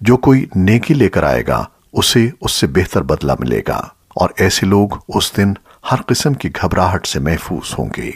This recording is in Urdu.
جو کوئی نیکی لے کر آئے گا، اسے اس سے بہتر بدلہ ملے گا اور ایسے لوگ اس دن ہر قسم کی گھبراہٹ سے محفوظ ہوں گے۔